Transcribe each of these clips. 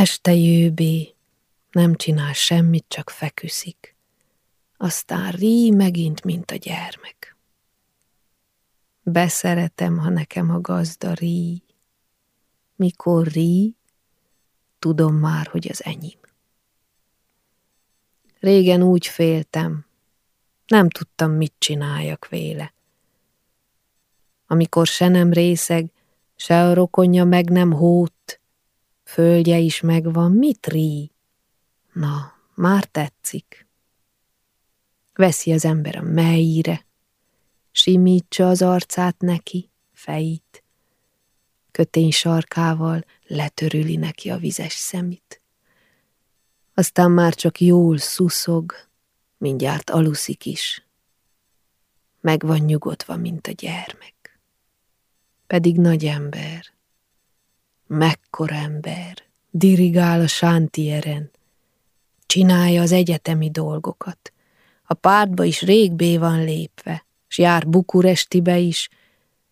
Este jőbé, nem csinál semmit, csak feküszik. Aztán rí megint, mint a gyermek. Beszeretem, ha nekem a gazda rí. Mikor rí, tudom már, hogy az enyém. Régen úgy féltem, nem tudtam, mit csináljak véle. Amikor se nem részeg, se a rokonja meg nem hót, földje is megvan, mit rí? Na, már tetszik. Veszi az ember a melyire, simítsa az arcát neki, fejét, kötény sarkával letörüli neki a vizes szemét. Aztán már csak jól szuszog, mindjárt aluszik is. Meg van nyugodva, mint a gyermek. Pedig nagy ember, mekkora ember, dirigál a sántieren, csinálja az egyetemi dolgokat. A pártba is rég bé van lépve, s jár Bukurestibe is,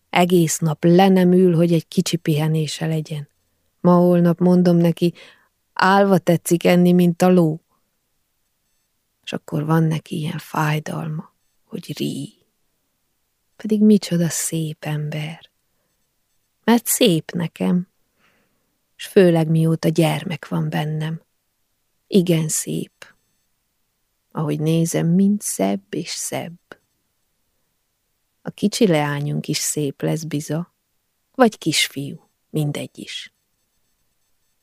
egész nap le nem ül, hogy egy kicsi pihenése legyen. Ma holnap mondom neki, állva tetszik enni, mint a ló. És akkor van neki ilyen fájdalma, hogy rí. Pedig micsoda szép ember. Mert szép nekem, és főleg mióta gyermek van bennem. Igen szép. Ahogy nézem, mind szebb és szebb. A kicsi leányunk is szép lesz biza, vagy kisfiú, mindegy is.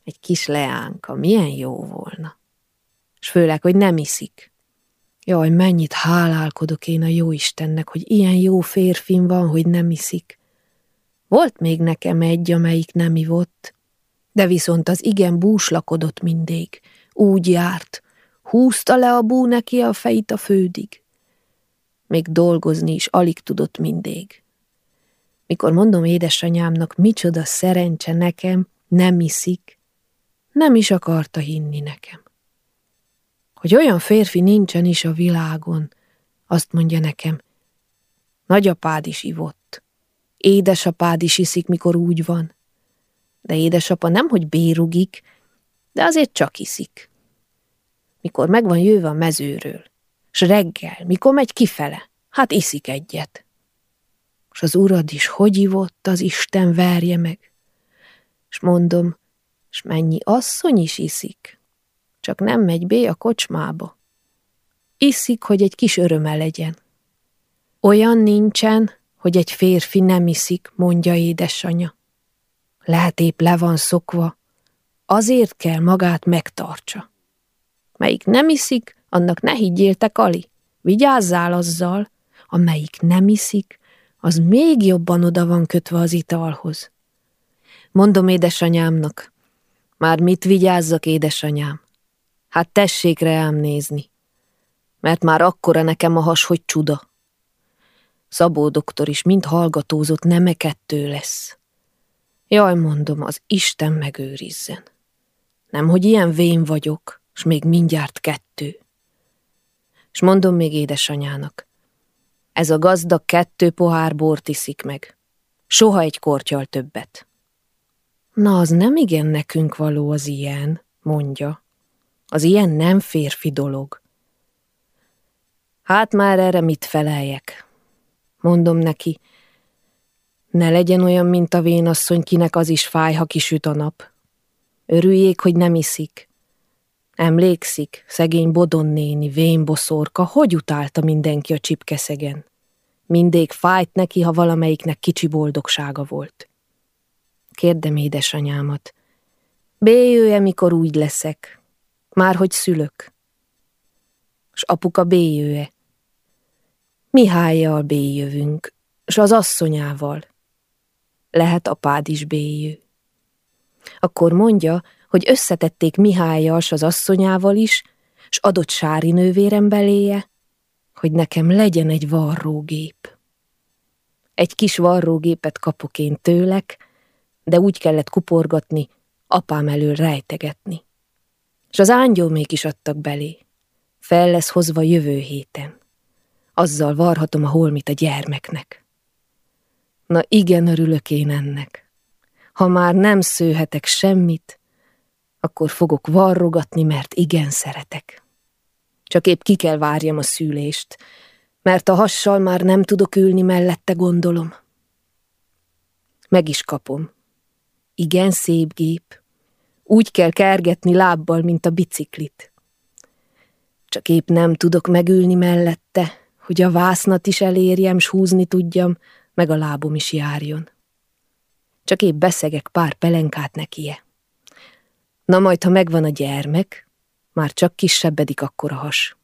Egy kis leánka, milyen jó volna. És főleg, hogy nem iszik. Jaj, mennyit hálálkodok én a jó Istennek, hogy ilyen jó férfim van, hogy nem iszik. Volt még nekem egy, amelyik nem ivott, de viszont az igen búslakodott mindig, úgy járt, húzta le a bú neki a fejét a fődig. Még dolgozni is alig tudott mindig. Mikor mondom édesanyámnak, micsoda szerencse nekem, nem iszik, nem is akarta hinni nekem. Hogy olyan férfi nincsen is a világon, azt mondja nekem, nagyapád is ivott, édesapád is iszik, mikor úgy van, de édesapa nem, hogy bérugik, de azért csak iszik. Mikor meg van jöve a mezőről, s reggel, mikor megy kifele, hát iszik egyet. És az urad is hogy ivott, az Isten verje meg. És mondom, s mennyi asszony is iszik, csak nem megy be a kocsmába. Iszik, hogy egy kis öröme legyen. Olyan nincsen, hogy egy férfi nem iszik, mondja édesanyja. Lehet épp le van szokva, azért kell magát megtartsa. Melyik nem iszik, annak ne higgyél te, Kali, vigyázzál azzal, amelyik nem iszik, az még jobban oda van kötve az italhoz. Mondom édesanyámnak, már mit vigyázzak, édesanyám? Hát tessék reám nézni, mert már akkora nekem a has, hogy csuda. Szabó doktor is mind hallgatózott, neme kettő lesz. Jaj, mondom, az Isten megőrizzen. Nem, hogy ilyen vén vagyok, s még mindjárt kettő. És mondom még édesanyának, ez a gazdag kettő pohár bort iszik meg. Soha egy kortyal többet. Na, az nem igen nekünk való az ilyen, mondja. Az ilyen nem férfi dolog. Hát már erre mit feleljek? Mondom neki, ne legyen olyan, mint a vénasszony, kinek az is fáj, ha kisüt a nap. Örüljék, hogy nem iszik. Emlékszik, szegény Bodon néni, vénboszorka, hogy utálta mindenki a csipkeszegen. Mindig fájt neki, ha valamelyiknek kicsi boldogsága volt. Kérdem édesanyámat. Béjöje, mikor úgy leszek? Már hogy szülök? S apuka béjöje. Mihályjal béjövünk, s az asszonyával. Lehet apád is béjő. Akkor mondja, hogy összetették Mihályjal s az asszonyával is, s adott Sári nővérem beléje, hogy nekem legyen egy varrógép. Egy kis varrógépet kapok én tőlek, de úgy kellett kuporgatni, apám elől rejtegetni. És az ángyó mégis adtak belé. Fel lesz hozva jövő héten. Azzal varhatom a holmit a gyermeknek. Na igen, örülök én ennek. Ha már nem szőhetek semmit, akkor fogok varrogatni, mert igen szeretek. Csak épp ki kell várjam a szülést, mert a hassal már nem tudok ülni mellette, gondolom. Meg is kapom. Igen szép gép. Úgy kell kergetni lábbal, mint a biciklit. Csak épp nem tudok megülni mellette, hogy a vásznat is elérjem, s húzni tudjam, meg a lábom is járjon. Csak épp beszegek pár pelenkát nekie. Na majd, ha megvan a gyermek, már csak kisebbedik akkor a has.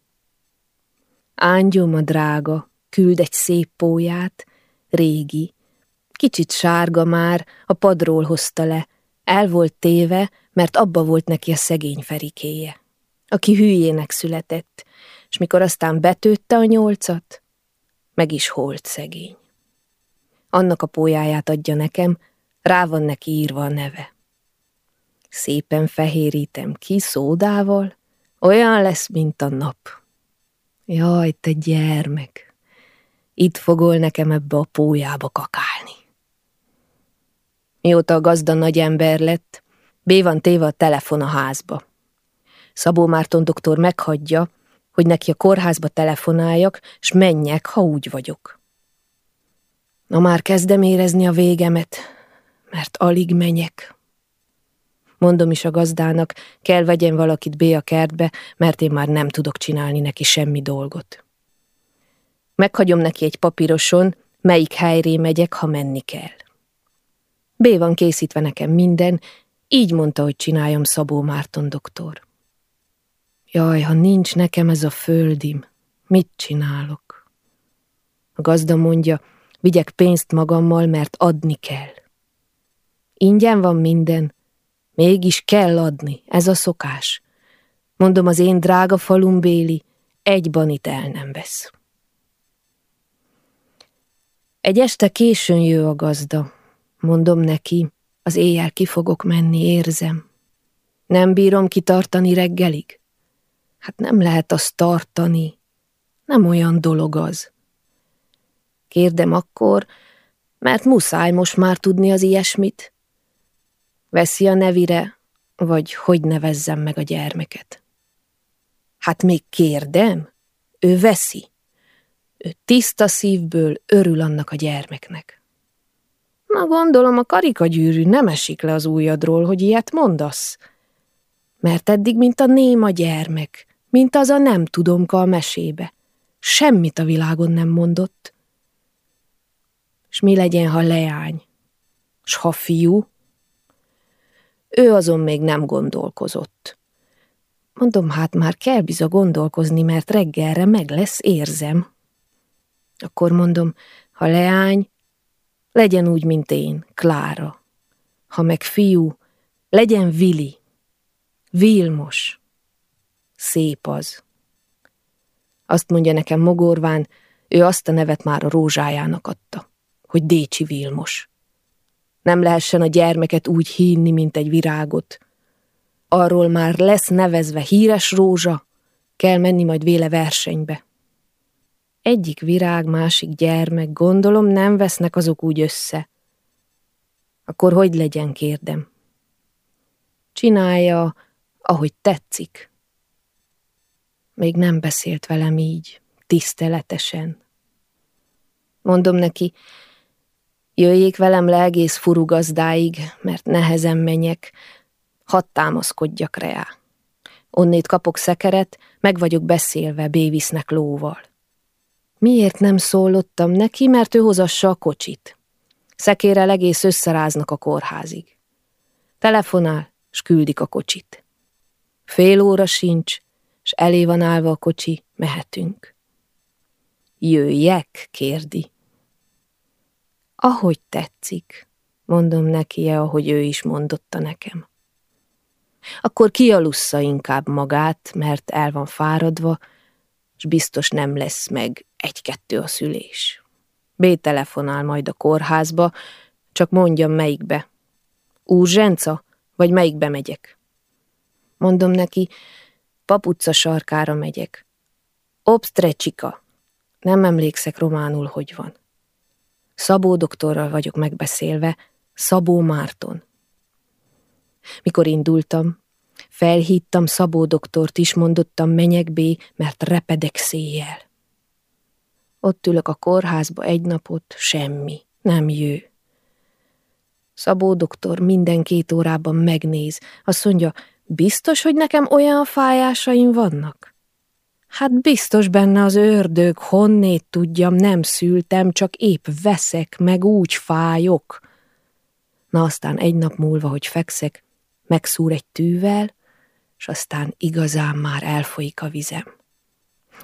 Ángyom a drága, küld egy szép póját, régi, kicsit sárga már, a padról hozta le, el volt téve, mert abba volt neki a szegény ferikéje, aki hülyének született, és mikor aztán betőtte a nyolcat, meg is holt szegény. Annak a pójáját adja nekem, rá van neki írva a neve. Szépen fehérítem ki szódával, olyan lesz, mint a nap. Jaj, te gyermek, itt fogol nekem ebbe a pójába kakálni. Mióta a gazda nagy ember lett, B van téve a telefon a házba. Szabó Márton doktor meghagyja, hogy neki a kórházba telefonáljak, s menjek, ha úgy vagyok. Na már kezdem érezni a végemet, mert alig menyek. Mondom is a gazdának, kell vegyen valakit B a kertbe, mert én már nem tudok csinálni neki semmi dolgot. Meghagyom neki egy papíroson, melyik helyré megyek, ha menni kell. B van készítve nekem minden, így mondta, hogy csináljam Szabó Márton doktor. Jaj, ha nincs nekem ez a földim, mit csinálok? A gazda mondja, vigyek pénzt magammal, mert adni kell. Ingyen van minden, mégis kell adni, ez a szokás. Mondom, az én drága falumbéli, egy banit el nem vesz. Egy este későn jő a gazda. Mondom neki, az éjjel ki fogok menni, érzem. Nem bírom kitartani reggelig. Hát nem lehet azt tartani. Nem olyan dolog az. Kérdem akkor, mert muszáj most már tudni az ilyesmit. Veszi a nevire, vagy hogy nevezzem meg a gyermeket. Hát még kérdem, ő veszi. Ő tiszta szívből örül annak a gyermeknek. Na gondolom, a karikagyűrű nem esik le az ujjadról, hogy ilyet mondasz. Mert eddig, mint a néma gyermek, mint az a nem tudomka a mesébe. Semmit a világon nem mondott. S mi legyen, ha leány? S ha fiú? Ő azon még nem gondolkozott. Mondom, hát már kell biza gondolkozni, mert reggelre meg lesz, érzem. Akkor mondom, ha leány, legyen úgy, mint én, Klára. Ha meg fiú, legyen Vili. Vilmos. Szép az. Azt mondja nekem Mogorván, ő azt a nevet már a rózsájának adta, hogy Décsi Vilmos. Nem lehessen a gyermeket úgy hívni, mint egy virágot. Arról már lesz nevezve híres rózsa, kell menni majd véle versenybe. Egyik virág, másik gyermek, gondolom nem vesznek azok úgy össze. Akkor hogy legyen, kérdem? Csinálja, ahogy tetszik. Még nem beszélt velem így, tiszteletesen. Mondom neki, jöjjék velem le egész furugazdáig, mert nehezen menjek, hadd támaszkodjak rá. Onnét kapok szekeret, meg vagyok beszélve Bévisznek lóval. Miért nem szólottam neki, mert ő hozassa a kocsit. Szekérrel egész összeráznak a kórházig. Telefonál, s küldik a kocsit. Fél óra sincs, s elé van állva a kocsi, mehetünk. Jöjjek, kérdi. Ahogy tetszik, mondom neki, ahogy ő is mondotta nekem. Akkor kialussza inkább magát, mert el van fáradva, és biztos nem lesz meg egy-kettő a szülés. B telefonál majd a kórházba, csak mondjam melyikbe. Úrzsenca, vagy melyikbe megyek? Mondom neki, papuca sarkára megyek. Obstrecsika. Nem emlékszek románul, hogy van. Szabó doktorral vagyok megbeszélve, Szabó Márton. Mikor indultam, Felhívtam Szabó doktort is, mondottam menyekbé, mert repedek széjjel. Ott ülök a kórházba egy napot, semmi, nem jő. Szabó doktor minden két órában megnéz, azt mondja, biztos, hogy nekem olyan fájásaim vannak? Hát biztos benne az ördög, honnét tudjam, nem szültem, csak épp veszek, meg úgy fájok. Na aztán egy nap múlva, hogy fekszek, megszúr egy tűvel, és aztán igazán már elfolyik a vizem.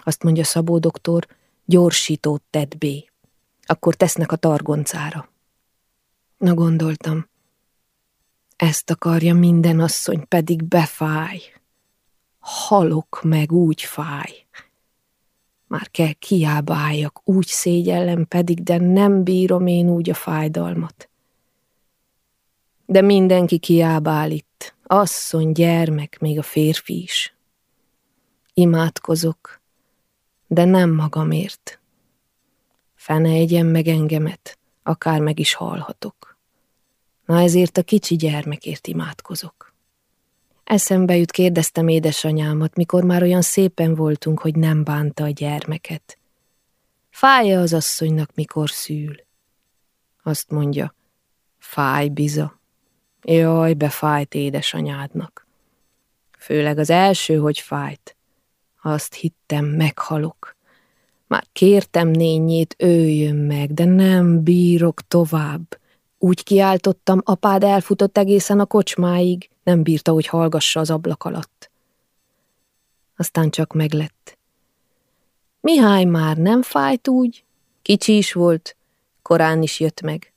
Azt mondja Szabó doktor, gyorsítót tedd bé. Akkor tesznek a targoncára. Na gondoltam, ezt akarja minden asszony, pedig befáj. Halok meg, úgy fáj. Már kell kiábáljak, úgy szégyellem pedig, de nem bírom én úgy a fájdalmat. De mindenki kiábál itt, asszony, gyermek, még a férfi is. Imádkozok, de nem magamért. Fene egyen meg engemet, akár meg is halhatok. Na ezért a kicsi gyermekért imádkozok. Eszembe jut, kérdeztem édesanyámat, mikor már olyan szépen voltunk, hogy nem bánta a gyermeket. Fája az asszonynak, mikor szül? Azt mondja, fáj biza. Jaj, befájt édesanyádnak. Főleg az első, hogy fájt. Azt hittem, meghalok. Már kértem nényét, őjön meg, de nem bírok tovább. Úgy kiáltottam, apád elfutott egészen a kocsmáig, nem bírta, hogy hallgassa az ablak alatt. Aztán csak meglett. Mihály már nem fájt úgy, kicsi is volt, korán is jött meg.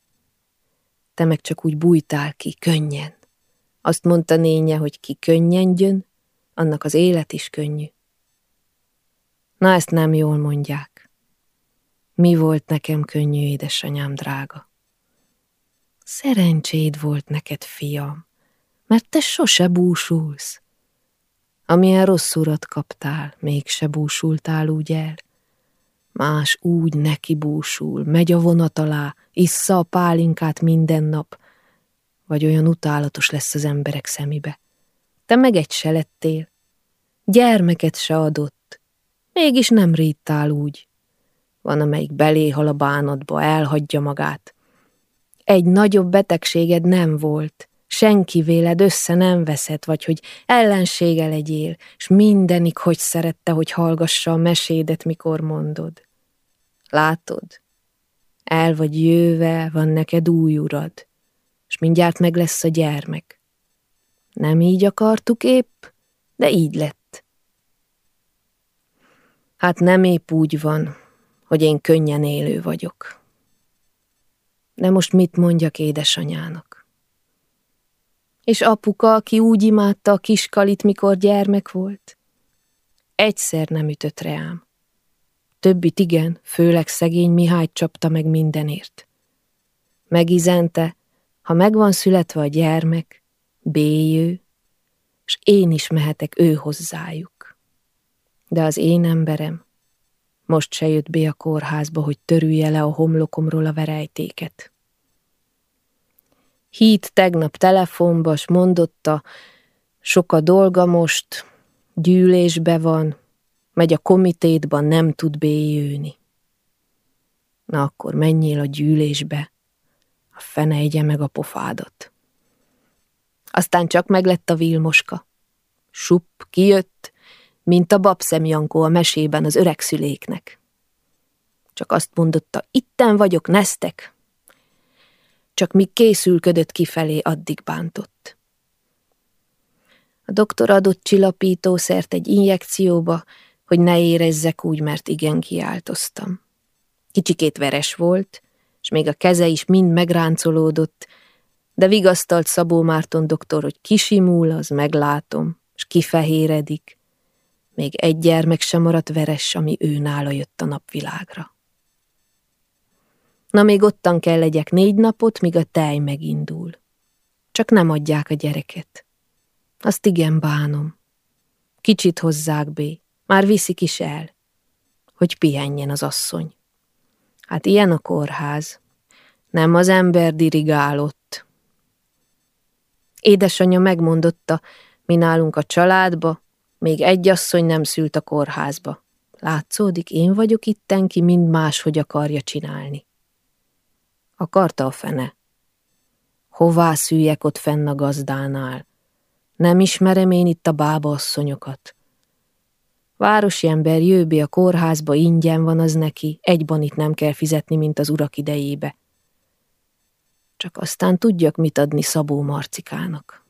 Te meg csak úgy bújtál ki, könnyen. Azt mondta nénye, hogy ki könnyen jön, annak az élet is könnyű. Na ezt nem jól mondják. Mi volt nekem könnyű, édesanyám drága? Szerencséd volt neked, fiam, mert te sose búsulsz. Amilyen rossz urat kaptál, mégse búsultál úgy el. Más úgy neki búsul, megy a vonat alá, issza a pálinkát minden nap, vagy olyan utálatos lesz az emberek szemibe. Te meg egy se lettél, gyermeket se adott, mégis nem ríttál úgy. Van, amelyik beléhal a bánatba, elhagyja magát, egy nagyobb betegséged nem volt, senki véled össze nem veszed, vagy hogy ellensége legyél, és mindenik hogy szerette, hogy hallgassa a mesédet, mikor mondod. Látod? El vagy jöve, van neked új urad, és mindjárt meg lesz a gyermek. Nem így akartuk épp, de így lett. Hát nem épp úgy van, hogy én könnyen élő vagyok. De most mit mondjak édesanyának? És apuka, aki úgy imádta a kiskalit, mikor gyermek volt? Egyszer nem ütött reám. Többit igen, főleg szegény Mihály csapta meg mindenért. Megizente, ha megvan születve a gyermek, béjő, és én is mehetek ő hozzájuk. De az én emberem most se jött be a kórházba, hogy törülje le a homlokomról a verejtéket. Hít tegnap telefonba, s mondotta, sok a dolga most, gyűlésbe van, megy a komitétban, nem tud béjőni. Na akkor menjél a gyűlésbe, a fene egye meg a pofádat. Aztán csak meglett a Vilmoska. Supp, kijött, mint a babszem Jankó a mesében az öreg szüléknek. Csak azt mondotta, itten vagyok, neztek. Csak míg készülködött kifelé, addig bántott. A doktor adott csillapítószert egy injekcióba, hogy ne érezzek úgy, mert igen kiáltoztam. Kicsikét veres volt, és még a keze is mind megráncolódott, de vigasztalt Szabó Márton doktor, hogy kisimul, az meglátom, és kifehéredik, még egy gyermek sem maradt veres, ami ő nála jött a napvilágra. Na még ottan kell legyek négy napot, míg a tej megindul. Csak nem adják a gyereket. Azt igen bánom. Kicsit hozzák bé, már viszik is el, hogy pihenjen az asszony. Hát ilyen a kórház. Nem az ember dirigálott. Édesanyja megmondotta, Mi nálunk a családba, még egy asszony nem szült a kórházba. Látszódik, én vagyok itten ki, mind máshogy akarja csinálni. Akarta a fene. Hová szüljek ott fenn a gazdánál? Nem ismerem én itt a bába asszonyokat. Városi ember jöbbi a kórházba, ingyen van az neki, egy itt nem kell fizetni, mint az urak idejébe. Csak aztán tudjak mit adni Szabó Marcikának.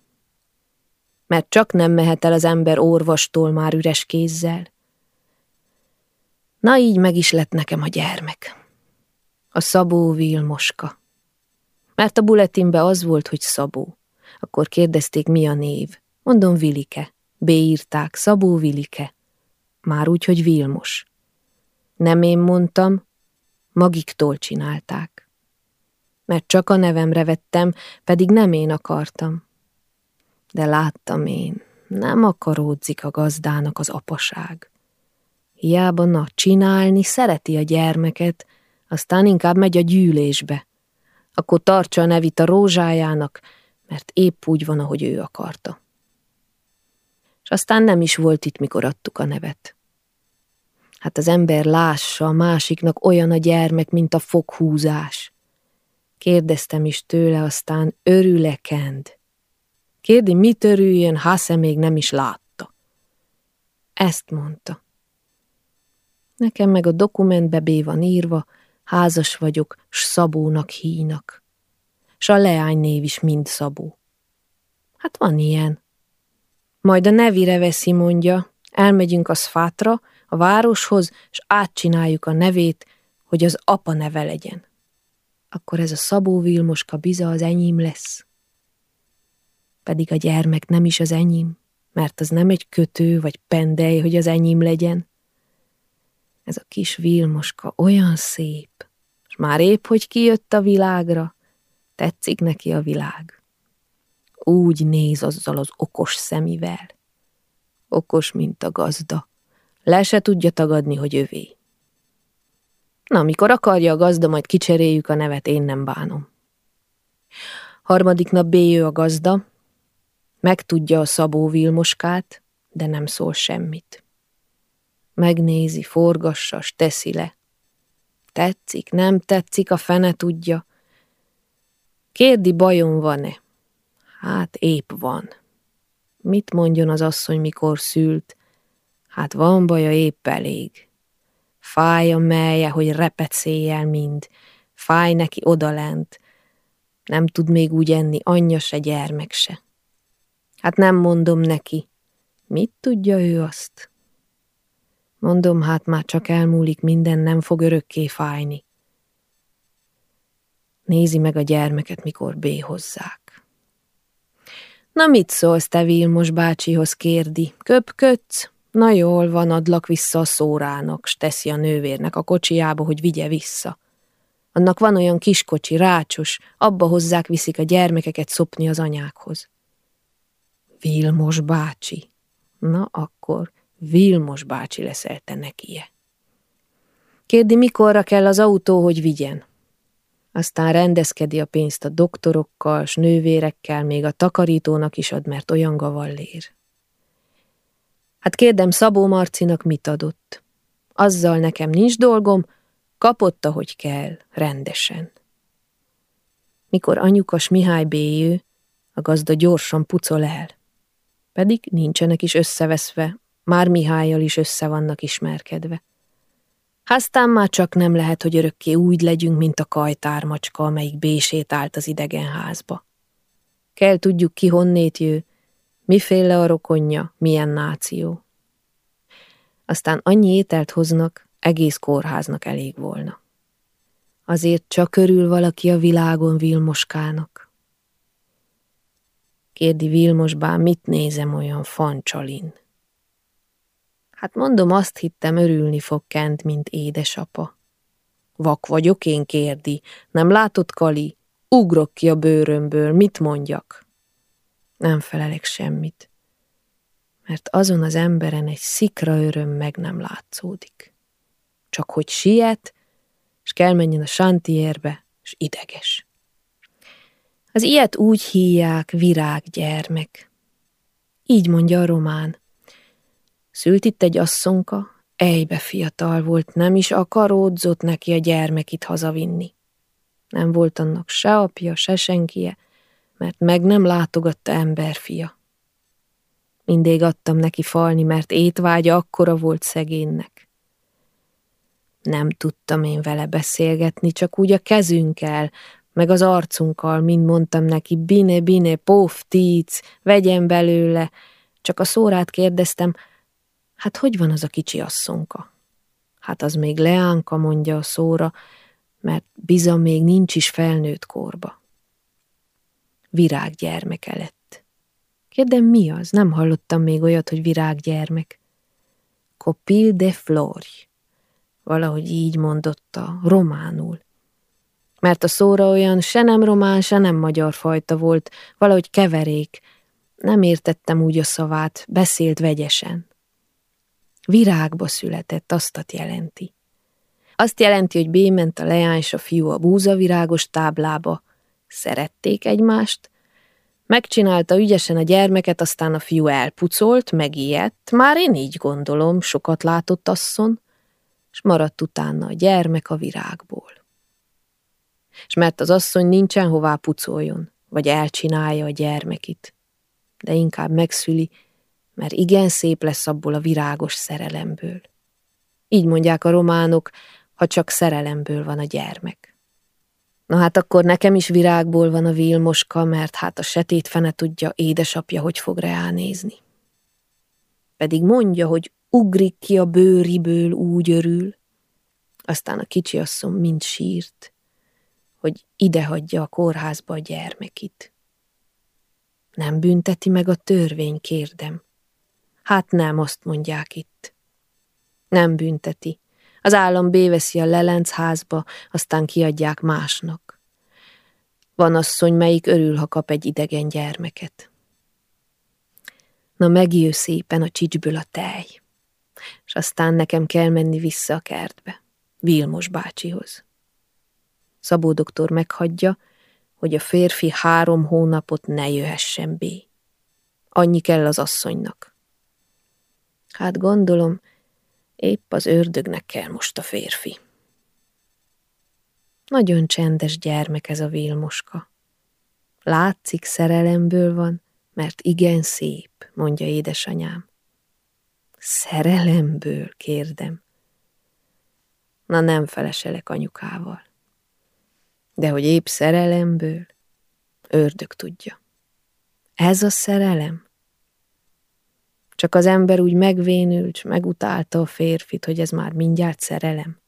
Mert csak nem mehet el az ember orvostól már üres kézzel. Na így meg is lett nekem a gyermek. A Szabó Vilmoska. Mert a buletinbe az volt, hogy Szabó. Akkor kérdezték, mi a név. Mondom, Vilike. Beírták, Szabó Vilike. Már úgy, hogy Vilmos. Nem én mondtam, magiktól csinálták. Mert csak a nevemre vettem, pedig nem én akartam. De láttam én, nem akaródzik a gazdának az apaság. Hiába na, csinálni szereti a gyermeket, aztán inkább megy a gyűlésbe. Akkor tartsa a nevit a rózsájának, mert épp úgy van, ahogy ő akarta. És aztán nem is volt itt, mikor adtuk a nevet. Hát az ember lássa, a másiknak olyan a gyermek, mint a foghúzás. Kérdeztem is tőle, aztán örülekend. Kérdi, mit örüljön, Hasze még nem is látta. Ezt mondta. Nekem meg a dokumentbe bé van írva, házas vagyok, s Szabónak hínak. S a leány név is mind Szabó. Hát van ilyen. Majd a nevire veszi, mondja, elmegyünk a szfátra, a városhoz, és átcsináljuk a nevét, hogy az apa neve legyen. Akkor ez a Szabó Vilmoska biza az enyém lesz. Pedig a gyermek nem is az enyém, mert az nem egy kötő vagy pendely, hogy az enyém legyen. Ez a kis Vilmoska olyan szép, és már épp, hogy kijött a világra, tetszik neki a világ. Úgy néz azzal az okos szemivel. Okos, mint a gazda. Le se tudja tagadni, hogy övé. Na, amikor akarja a gazda, majd kicseréljük a nevet, én nem bánom. Harmadik nap béjő a gazda, megtudja a Szabó Vilmoskát, de nem szól semmit. Megnézi, forgassa, s teszi le. Tetszik, nem tetszik, a fene tudja. Kérdi, bajom van-e? Hát épp van. Mit mondjon az asszony, mikor szült? Hát van baja épp elég. Fáj a melje, hogy repecéljel mind. Fáj neki odalent. Nem tud még úgy enni, anyja se, gyermek se. Hát nem mondom neki. Mit tudja ő azt? Mondom, hát már csak elmúlik minden, nem fog örökké fájni. Nézi meg a gyermeket, mikor béhozzák. Na mit szólsz, te Vilmos bácsihoz kérdi? Köpködsz? Na jól van, adlak vissza a szórának, s teszi a nővérnek a kocsiába, hogy vigye vissza. Annak van olyan kiskocsi, rácsos, abba hozzák viszik a gyermekeket szopni az anyákhoz. Vilmos bácsi. Na akkor Vilmos bácsi leszel te nekie. Kérdi, mikorra kell az autó, hogy vigyen. Aztán rendezkedi a pénzt a doktorokkal, s nővérekkel, még a takarítónak is ad, mert olyan gavallér. Hát kérdem Szabó Marcinak mit adott. Azzal nekem nincs dolgom, kapott, ahogy kell, rendesen. Mikor anyukas Mihály béjő, a gazda gyorsan pucol el. Pedig nincsenek is összeveszve, már Mihályjal is össze vannak ismerkedve. Aztán már csak nem lehet, hogy örökké úgy legyünk, mint a kajtármacska, amelyik bését állt az idegen házba. Kell tudjuk ki honnét jő, miféle a rokonja, milyen náció. Aztán annyi ételt hoznak, egész kórháznak elég volna. Azért csak körül valaki a világon Vilmoskának. Kérdi Vilmos bár, mit nézem olyan fancsalin. Hát mondom, azt hittem, örülni fog Kent, mint édesapa. Vak vagyok én, kérdi. Nem látott, Kali? Ugrok ki a bőrömből, mit mondjak? Nem felelek semmit, mert azon az emberen egy szikra öröm meg nem látszódik. Csak hogy siet, és kell menjen a santierbe, és ideges. Az ilyet úgy hívják virággyermek. Így mondja a román. Szült itt egy asszonka, ejbe fiatal volt, nem is akaródzott neki a gyermekit hazavinni. Nem volt annak se apja, se senkie, mert meg nem látogatta emberfia. Mindig adtam neki falni, mert étvágya akkora volt szegénynek. Nem tudtam én vele beszélgetni, csak úgy a kezünkkel, meg az arcunkkal, mind mondtam neki, bine, bine, pof, tíc, vegyen belőle. Csak a szórát kérdeztem, hát hogy van az a kicsi asszonka? Hát az még leánka, mondja a szóra, mert bizony még nincs is felnőtt korba. Virággyermeke lett. Kérdem, mi az? Nem hallottam még olyat, hogy virággyermek. Copil de flori. Valahogy így mondotta, románul. Mert a szóra olyan se nem román, se nem magyar fajta volt, valahogy keverék. Nem értettem úgy a szavát, beszélt vegyesen. Virágba született, aztat jelenti. Azt jelenti, hogy bément a leány és a fiú a búzavirágos táblába. Szerették egymást, Megcsinálta ügyesen a gyermeket, aztán a fiú elpucolt, megijedt. Már én így gondolom, sokat látott asszon, és maradt utána a gyermek a virágból. És mert az asszony nincsen hová pucoljon, vagy elcsinálja a gyermekit, de inkább megszüli, mert igen szép lesz abból a virágos szerelemből. Így mondják a románok, ha csak szerelemből van a gyermek. Na hát akkor nekem is virágból van a vilmoska, mert hát a setét fene tudja, édesapja hogy fog reálnézni. Pedig mondja, hogy ugrik ki a bőriből, úgy örül. Aztán a kicsi asszony mind sírt, hogy ide hagyja a kórházba a gyermekit. Nem bünteti meg a törvény, kérdem. Hát nem, azt mondják itt. Nem bünteti. Az állam béveszi a lelencházba, aztán kiadják másnak. Van asszony, melyik örül, ha kap egy idegen gyermeket. Na megjő szépen a csicsből a tej, és aztán nekem kell menni vissza a kertbe, Vilmos bácsihoz. Szabó doktor meghagyja, hogy a férfi három hónapot ne jöhessen bé. Annyi kell az asszonynak. Hát gondolom, Épp az ördögnek kell most a férfi. Nagyon csendes gyermek ez a Vilmoska. Látszik szerelemből van, mert igen szép, mondja édesanyám. Szerelemből, kérdem. Na nem feleselek anyukával. De hogy épp szerelemből, ördög tudja. Ez a szerelem? Csak az ember úgy megvénült, megutálta a férfit, hogy ez már mindjárt szerelem.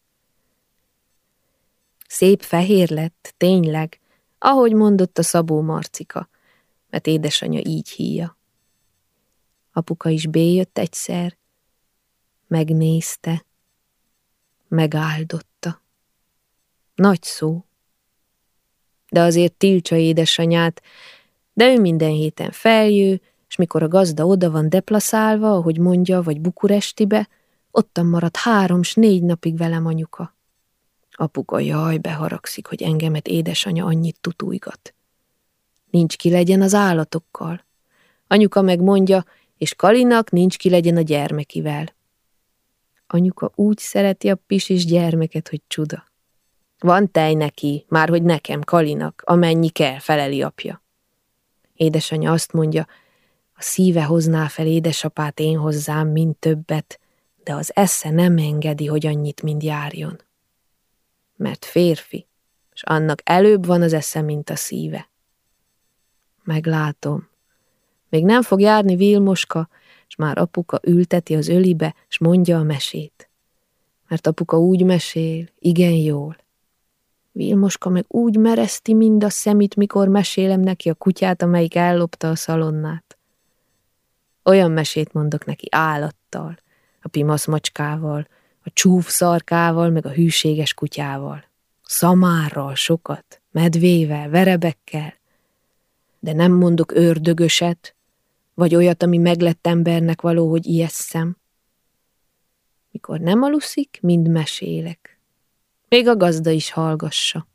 Szép fehér lett, tényleg, ahogy mondott a Szabó Marcika, mert édesanyja így híja. Apuka is béjött egyszer, megnézte, megáldotta. Nagy szó. De azért tiltsa édesanyát, de ő minden héten feljő, és mikor a gazda oda van deplaszálva, ahogy mondja, vagy Bukurestibe, ottan marad három s négy napig velem anyuka. Apuka jaj, beharagszik, hogy engemet édesanya annyit tutújgat. Nincs ki legyen az állatokkal. Anyuka megmondja, és Kalinak nincs ki legyen a gyermekivel. Anyuka úgy szereti a pisis gyermeket, hogy csuda. Van tej neki, már hogy nekem, Kalinak, amennyi kell, feleli apja. Édesanyja azt mondja, a szíve hozná fel édesapát én hozzám, mint többet, de az esze nem engedi, hogy annyit mind járjon. Mert férfi, és annak előbb van az esze, mint a szíve. Meglátom. Még nem fog járni Vilmoska, és már apuka ülteti az ölibe, és mondja a mesét. Mert apuka úgy mesél, igen jól. Vilmoska meg úgy mereszti mind a szemét, mikor mesélem neki a kutyát, amelyik ellopta a szalonnát. Olyan mesét mondok neki állattal, a pimasz macskával, a csúf szarkával, meg a hűséges kutyával. Szamárral sokat, medvével, verebekkel. De nem mondok ördögöset, vagy olyat, ami meglett embernek való, hogy ijesszem. Mikor nem aluszik, mind mesélek. Még a gazda is hallgassa.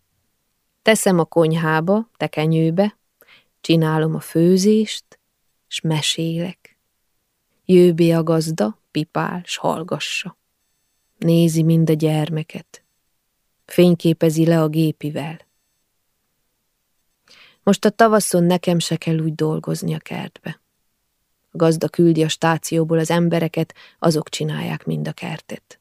Teszem a konyhába, tekenyőbe, csinálom a főzést, s mesélek. Jöbé a gazda, pipál, s hallgassa. Nézi mind a gyermeket. Fényképezi le a gépivel. Most a tavaszon nekem se kell úgy dolgozni a kertbe. A gazda küldi a stációból az embereket, azok csinálják mind a kertet.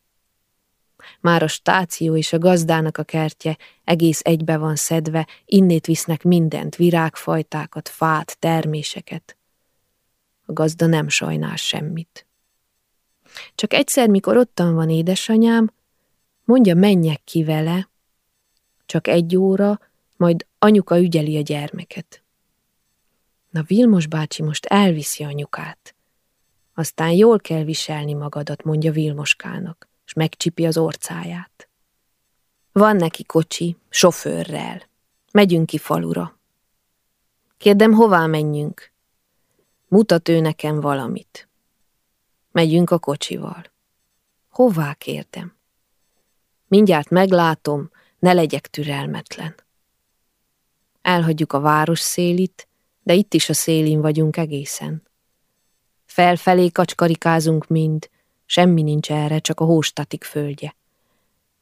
Már a stáció és a gazdának a kertje egész egybe van szedve, innét visznek mindent, virágfajtákat, fát, terméseket. A gazda nem sajnál semmit. Csak egyszer, mikor ottan van édesanyám, mondja, menjek ki vele, csak egy óra, majd anyuka ügyeli a gyermeket. Na Vilmos bácsi most elviszi anyukát. Aztán jól kell viselni magadat, mondja Vilmoskának, és megcsipi az orcáját. Van neki kocsi, sofőrrel. Megyünk ki falura. Kérdem, hová menjünk? Mutat ő nekem valamit. Megyünk a kocsival. Hová kérdem? Mindjárt meglátom, ne legyek türelmetlen. Elhagyjuk a város szélit, de itt is a szélin vagyunk egészen. Felfelé kacskarikázunk mind, semmi nincs erre, csak a hóstatik földje.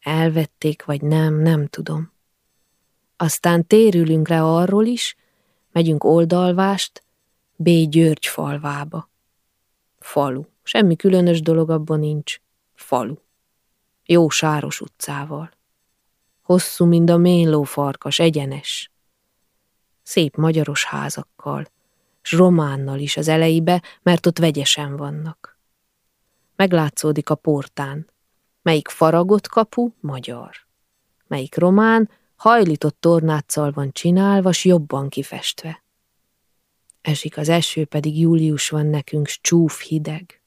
Elvették vagy nem, nem tudom. Aztán térülünk le arról is, megyünk oldalvást, B. György falvába. Falu. Semmi különös dolog abban nincs. Falu. Jó sáros utcával. Hosszú, mint a ménló farkas, egyenes szép magyaros házakkal, s románnal is az elejébe, mert ott vegyesen vannak. Meglátszódik a portán, melyik faragott kapu, magyar. Melyik román, hajlított tornáccal van csinálva, s jobban kifestve. Esik az eső, pedig július van nekünk, csúf hideg.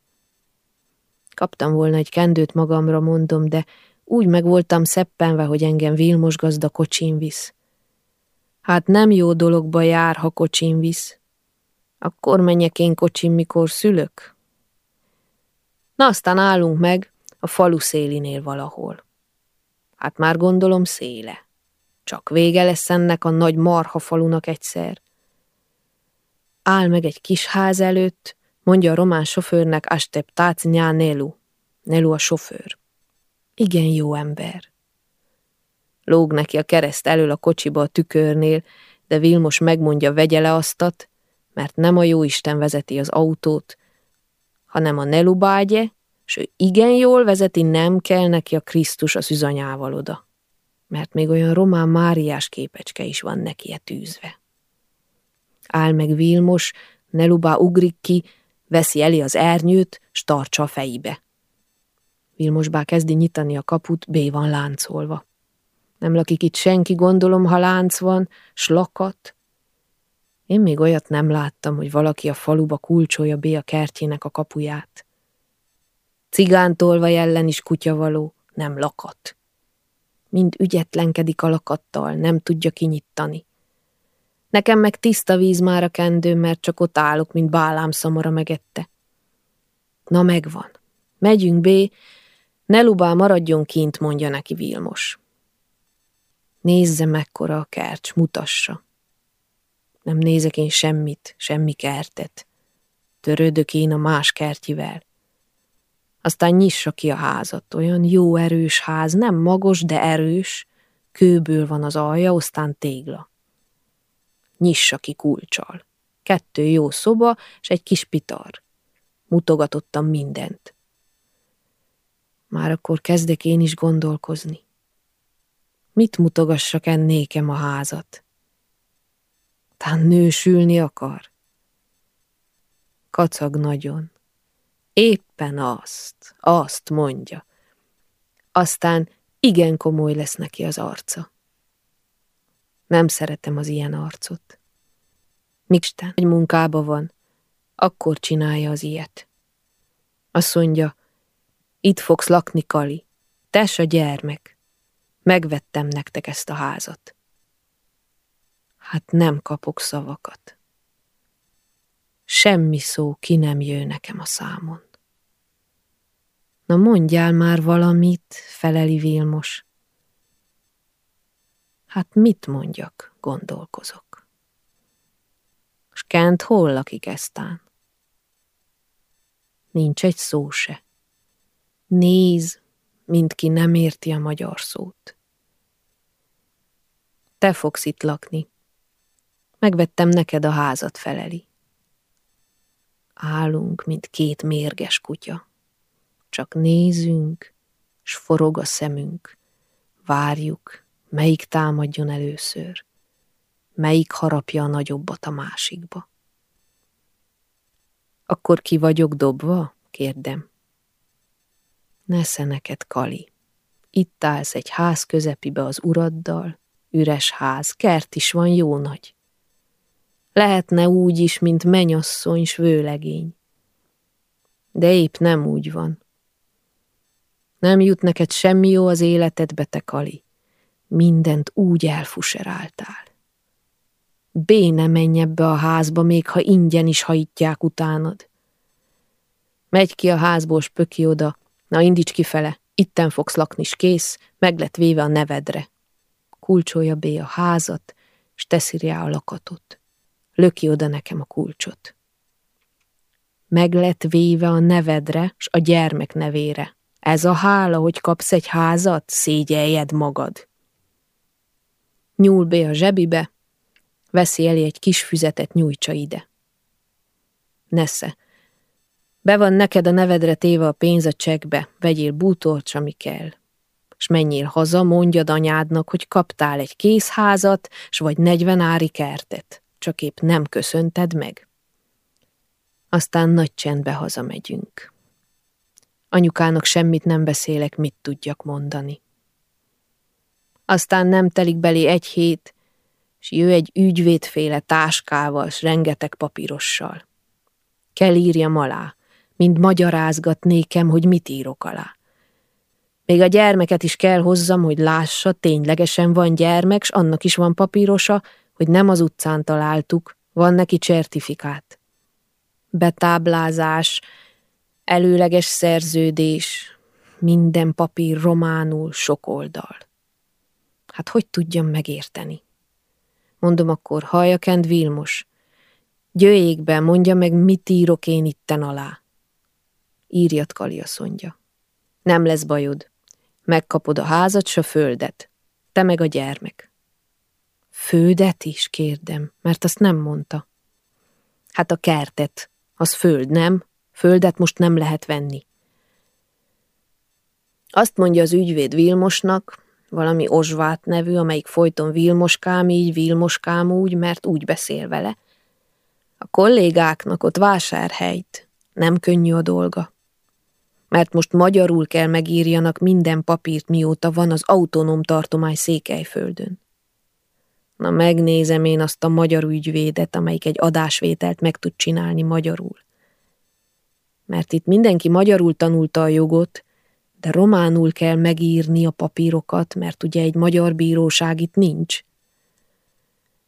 Kaptam volna egy kendőt magamra, mondom, de úgy meg voltam szeppenve, hogy engem Vilmos gazda kocsin visz. Hát nem jó dologba jár, ha kocsin visz. Akkor menjek én kocsin, mikor szülök? Na aztán állunk meg a falu szélinél valahol. Hát már gondolom széle. Csak vége lesz ennek a nagy marha falunak egyszer. Áll meg egy kis ház előtt, mondja a román sofőrnek Astep Tác Nelu. Nelu a sofőr. Igen jó ember. Lóg neki a kereszt elől a kocsiba a tükörnél, de Vilmos megmondja, vegye le aztat, mert nem a jóisten vezeti az autót, hanem a Nelubágye, s ő igen jól vezeti, nem kell neki a Krisztus az üzanyával oda, mert még olyan román Máriás képecske is van neki tűzve. Áll meg Vilmos, Nelubá ugrik ki, veszi eli az ernyőt, s tartsa a fejébe. Vilmosbá kezdi nyitani a kaput, B van láncolva. Nem lakik itt senki, gondolom, ha lánc van, s lakat. Én még olyat nem láttam, hogy valaki a faluba kulcsolja be a kertjének a kapuját. Cigántolva ellen is kutyavaló, nem lakat. Mind ügyetlenkedik a lakattal, nem tudja kinyittani. Nekem meg tiszta víz már a kendőm, mert csak ott állok, mint bálám szamara megette. Na megvan. Megyünk, B. Ne lubál maradjon kint, mondja neki Vilmos. Nézze mekkora a kert, mutassa. Nem nézek én semmit, semmi kertet. Törődök én a más kertjivel. Aztán nyissa ki a házat, olyan jó erős ház, nem magos, de erős, kőből van az alja, aztán tégla. Nyissa ki kulcsal. Kettő jó szoba, és egy kis pitar. Mutogatottam mindent. Már akkor kezdek én is gondolkozni. Mit mutogassak ennékem a házat? Tán nősülni akar? Kacag nagyon. Éppen azt, azt mondja. Aztán igen komoly lesz neki az arca. Nem szeretem az ilyen arcot. Miksten egy munkába van, akkor csinálja az ilyet. Azt mondja, itt fogsz lakni, Kali, tes a gyermek. Megvettem nektek ezt a házat. Hát nem kapok szavakat. Semmi szó ki nem jő nekem a számon. Na mondjál már valamit, feleli Vilmos. Hát mit mondjak, gondolkozok. S Kent hol lakik eztán? nincs egy szó se. Néz, mint ki nem érti a magyar szót. Te fogsz itt lakni. Megvettem neked a házat feleli. Állunk, mint két mérges kutya. Csak nézünk, s forog a szemünk. Várjuk, melyik támadjon először. Melyik harapja a nagyobbat a másikba. Akkor ki vagyok dobva? kérdem. Nesze neked, Kali. Itt állsz egy ház közepibe az uraddal, üres ház, kert is van jó nagy. Lehetne úgy is, mint menyasszony s vőlegény. De épp nem úgy van. Nem jut neked semmi jó az életedbe, te Kali. Mindent úgy elfuseráltál. Béne menj ebbe a házba, még ha ingyen is hajítják utánad. Megy ki a házból, spöki oda, na indíts kifele, itten fogsz lakni, s kész, meg lett véve a nevedre. Kulcsolja bé a házat, s teszi rá a lakatot. Löki oda nekem a kulcsot. Meg lett véve a nevedre, s a gyermek nevére. Ez a hála, hogy kapsz egy házat, szégyeljed magad. Nyúl be a zsebibe, veszi elé egy kis füzetet, nyújtsa ide. Nesze, be van neked a nevedre téve a pénz a csekbe, vegyél bútort, ami kell. S menjél haza, mondjad anyádnak, hogy kaptál egy készházat, s vagy negyven ári kertet, csak épp nem köszönted meg. Aztán nagy csendbe hazamegyünk. Anyukának semmit nem beszélek, mit tudjak mondani. Aztán nem telik belé egy hét, s jö egy ügyvédféle táskával, s rengeteg papírossal. Kell írjam alá, mind magyarázgat nékem, hogy mit írok alá. Még a gyermeket is kell hozzam, hogy lássa, ténylegesen van gyermek, s annak is van papírosa, hogy nem az utcán találtuk, van neki certifikát. Betáblázás, előleges szerződés, minden papír románul, sok oldal. Hát hogy tudjam megérteni? Mondom akkor, Kent Vilmos, jöjjék be, mondja meg, mit írok én itten alá. Írjat Kali mondja. Nem lesz bajod. Megkapod a házat, s a földet. Te meg a gyermek. Földet is, kérdem, mert azt nem mondta. Hát a kertet, az föld, nem? Földet most nem lehet venni. Azt mondja az ügyvéd Vilmosnak, valami Ozsvát nevű, amelyik folyton Vilmoskám így, Vilmoskám úgy, mert úgy beszél vele. A kollégáknak ott vásárhelyt, nem könnyű a dolga. Mert most magyarul kell megírjanak minden papírt, mióta van az autonóm tartomány Székelyföldön. Na megnézem én azt a magyar ügyvédet, amelyik egy adásvételt meg tud csinálni magyarul. Mert itt mindenki magyarul tanulta a jogot, de románul kell megírni a papírokat, mert ugye egy magyar bíróság itt nincs.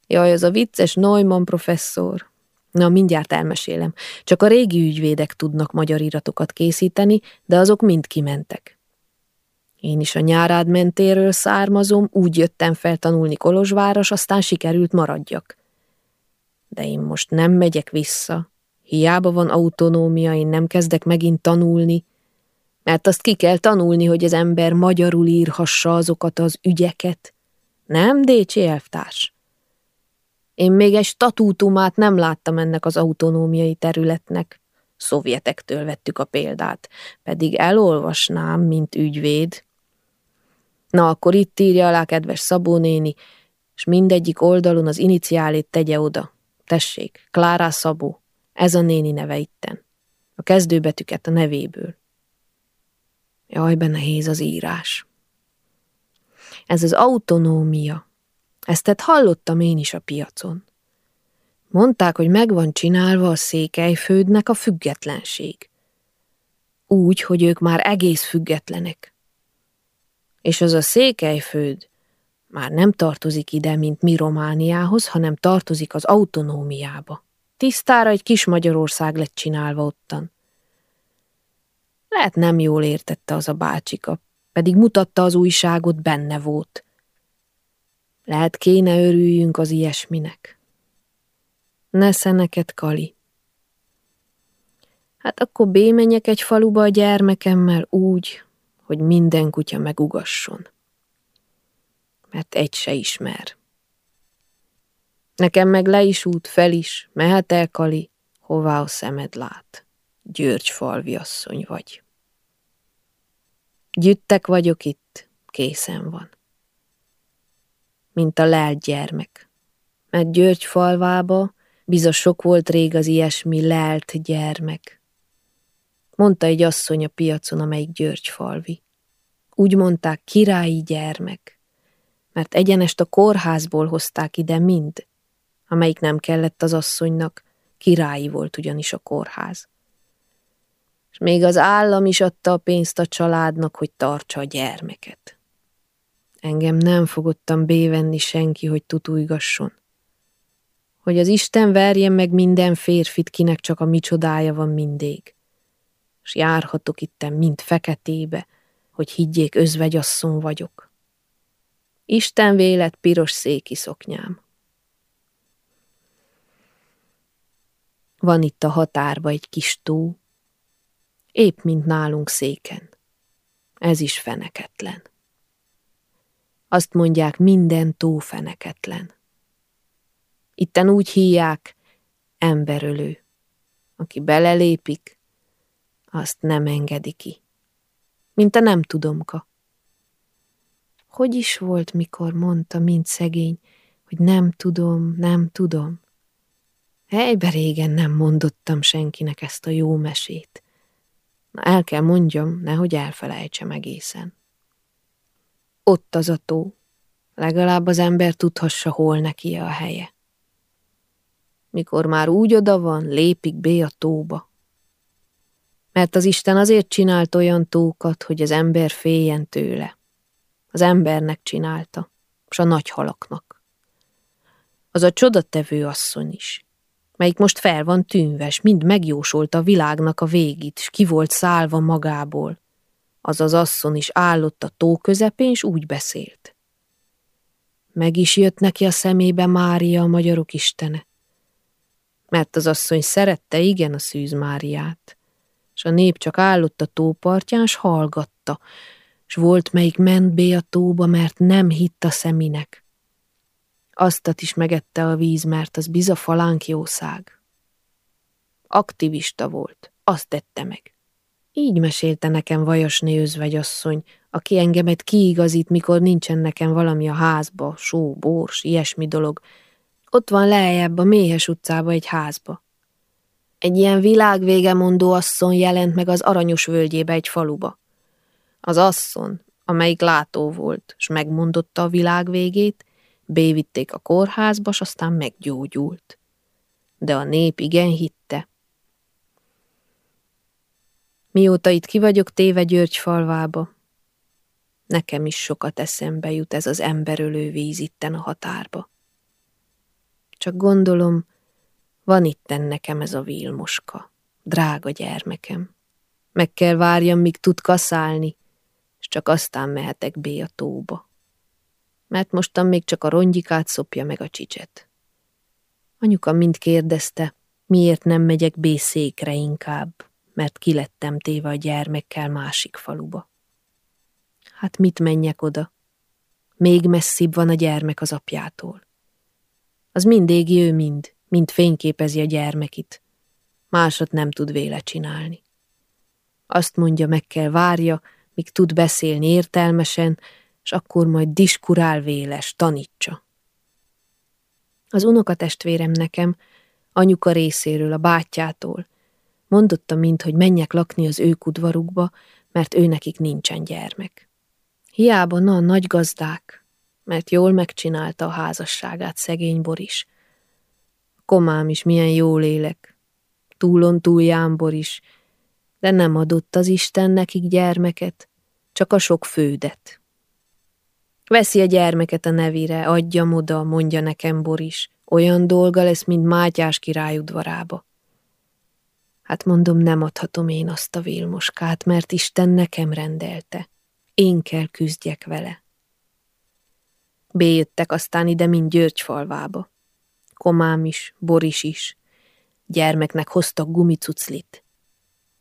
Jaj, az a vicces Neumann professzor. Na, mindjárt elmesélem. Csak a régi ügyvédek tudnak magyar iratokat készíteni, de azok mind kimentek. Én is a nyárád mentéről származom, úgy jöttem fel tanulni Kolozsváros, aztán sikerült maradjak. De én most nem megyek vissza. Hiába van autonómia, én nem kezdek megint tanulni, mert azt ki kell tanulni, hogy az ember magyarul írhassa azokat az ügyeket. Nem, Décsi elvtárs? Én még egy statútumát nem láttam ennek az autonómiai területnek. Szovjetektől vettük a példát, pedig elolvasnám, mint ügyvéd. Na, akkor itt írja alá, kedves Szabó néni, és mindegyik oldalon az iniciálét tegye oda. Tessék, Klárá Szabó, ez a néni neve itten. A kezdőbetüket a nevéből. Jaj, benne héz az írás. Ez az autonómia. Ezt tehát hallottam én is a piacon. Mondták, hogy meg van csinálva a székelyfődnek a függetlenség. Úgy, hogy ők már egész függetlenek. És az a székelyfőd már nem tartozik ide, mint mi Romániához, hanem tartozik az autonómiába. Tisztára egy kis Magyarország lett csinálva ottan. Lehet nem jól értette az a bácsika, pedig mutatta az újságot, benne volt. Lehet kéne örüljünk az ilyesminek. Nesze neked, Kali. Hát akkor bémenjek egy faluba a gyermekemmel úgy, hogy minden kutya megugasson. Mert egy se ismer. Nekem meg le is út, fel is, mehet el Kali, hová a szemed lát. György falvi asszony vagy. Gyüttek vagyok itt, készen van. Mint a lelt gyermek. Mert György falvába bizos sok volt rég az ilyesmi lelt gyermek. Mondta egy asszony a piacon, amelyik György falvi. Úgy mondták királyi gyermek, mert egyenest a kórházból hozták ide mind, amelyik nem kellett az asszonynak, királyi volt ugyanis a kórház. És még az állam is adta a pénzt a családnak, hogy tartsa a gyermeket. Engem nem fogottam bévenni senki, hogy tutújgasson. Hogy az Isten verjen meg minden férfit, kinek csak a micsodája van mindig. És járhatok itten mind feketébe, hogy higgyék özvegyasszony vagyok. Isten vélet piros széki szoknyám. Van itt a határba egy kis tó, épp mint nálunk széken. Ez is feneketlen. Azt mondják, minden tó feneketlen. Itten úgy híják, emberölő. Aki belelépik, azt nem engedi ki. Mint a nem tudomka. Hogy is volt, mikor mondta, mint szegény, hogy nem tudom, nem tudom. Helybe régen nem mondottam senkinek ezt a jó mesét. Na el kell mondjam, nehogy elfelejtsem egészen. Ott az a tó, legalább az ember tudhassa, hol neki a helye. Mikor már úgy oda van, lépik be a tóba. Mert az Isten azért csinált olyan tókat, hogy az ember féljen tőle. Az embernek csinálta, s a nagy halaknak. Az a csodatevő asszony is melyik most fel van tűnves, mind megjósolta a világnak a végét, s ki volt szálva magából. Az az asszon is állott a tó közepén, s úgy beszélt. Meg is jött neki a szemébe Mária, a magyarok istene. Mert az asszony szerette igen a szűz Máriát, s a nép csak állott a tópartján, s hallgatta, s volt, melyik ment be a tóba, mert nem hitt a szeminek. Aztat is megette a víz, mert az biza falánk jószág. Aktivista volt, azt tette meg. Így mesélte nekem vajasné özvegyasszony, aki engemet kiigazít, mikor nincsen nekem valami a házba, só, bors, ilyesmi dolog. Ott van lejjebb a Méhes utcába egy házba. Egy ilyen világvége mondó asszony jelent meg az Aranyos völgyébe egy faluba. Az asszon, amelyik látó volt, s megmondotta a világ végét, Bévitték a kórházba, s aztán meggyógyult. De a nép igen hitte. Mióta itt ki vagyok téve György falvába, nekem is sokat eszembe jut ez az emberölő víz itten a határba. Csak gondolom, van itten nekem ez a vilmoska, drága gyermekem. Meg kell várjam, míg tud kaszálni, és csak aztán mehetek bé a tóba mert mostan még csak a rongyikát szopja meg a csicset. Anyuka mind kérdezte, miért nem megyek bészékre inkább, mert kilettem téve a gyermekkel másik faluba. Hát mit menjek oda? Még messzibb van a gyermek az apjától. Az mindig ő mind, mind fényképezi a gyermekit. Másot nem tud véle csinálni. Azt mondja, meg kell várja, míg tud beszélni értelmesen, és akkor majd diskurál véles, tanítsa. Az unokatestvérem nekem, anyuka részéről, a bátyjától, mondotta mind, hogy menjek lakni az ők udvarukba, mert ő nekik nincsen gyermek. Hiába na, nagy gazdák, mert jól megcsinálta a házasságát szegény Boris. Komám is milyen jól élek, túlon túl jámbor is, de nem adott az Isten nekik gyermeket, csak a sok fődet. Veszi a gyermeket a nevére, adja oda, mondja nekem Boris. Olyan dolga lesz, mint Mátyás király udvarába. Hát mondom, nem adhatom én azt a vilmoskát, mert Isten nekem rendelte. Én kell küzdjek vele. Béjöttek aztán ide, mint Györgyfalvába. Komám is, Boris is. Gyermeknek hoztak gumicuclit.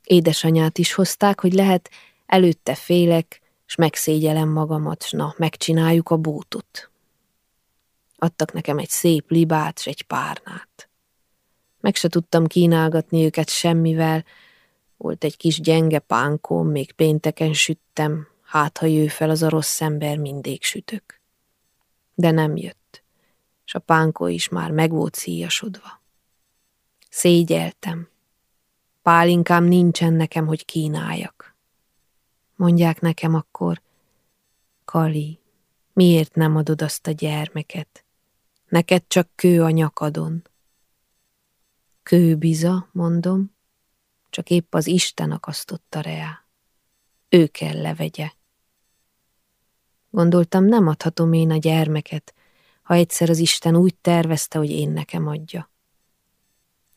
Édesanyát is hozták, hogy lehet, előtte félek, s megszégyelem magamat, s na, megcsináljuk a bútot. Adtak nekem egy szép libát, s egy párnát. Meg se tudtam kínálgatni őket semmivel, volt egy kis gyenge pánkom, még pénteken süttem, hát ha jő fel az a rossz ember, mindig sütök. De nem jött, és a pánkó is már meg volt szíjasodva. Szégyeltem. Pálinkám nincsen nekem, hogy kínáljak. Mondják nekem akkor, Kali, miért nem adod azt a gyermeket? Neked csak kő a nyakadon. Kőbiza, mondom, csak épp az Isten akasztotta reá. Ő kell levegye. Gondoltam, nem adhatom én a gyermeket, ha egyszer az Isten úgy tervezte, hogy én nekem adja.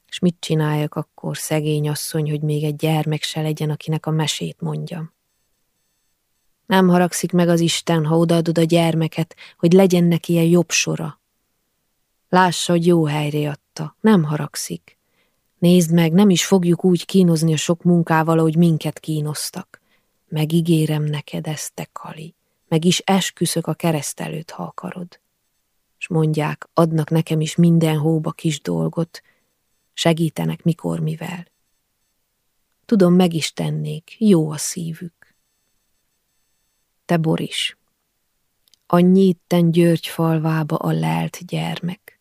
És mit csináljak akkor, szegény asszony, hogy még egy gyermek se legyen, akinek a mesét mondjam? Nem haragszik meg az Isten, ha odaadod a gyermeket, hogy legyen neki ilyen jobb sora. Lássa, hogy jó helyre adta, nem haragszik. Nézd meg, nem is fogjuk úgy kínozni a sok munkával, ahogy minket kínoztak. Megígérem neked ezt, te Kali. Meg is esküszök a kereszt előtt, ha akarod. És mondják, adnak nekem is minden hóba kis dolgot, segítenek mikor mivel. Tudom, meg is tennék, jó a szívük. Te Boris, annyi itten György falvába a lelt gyermek.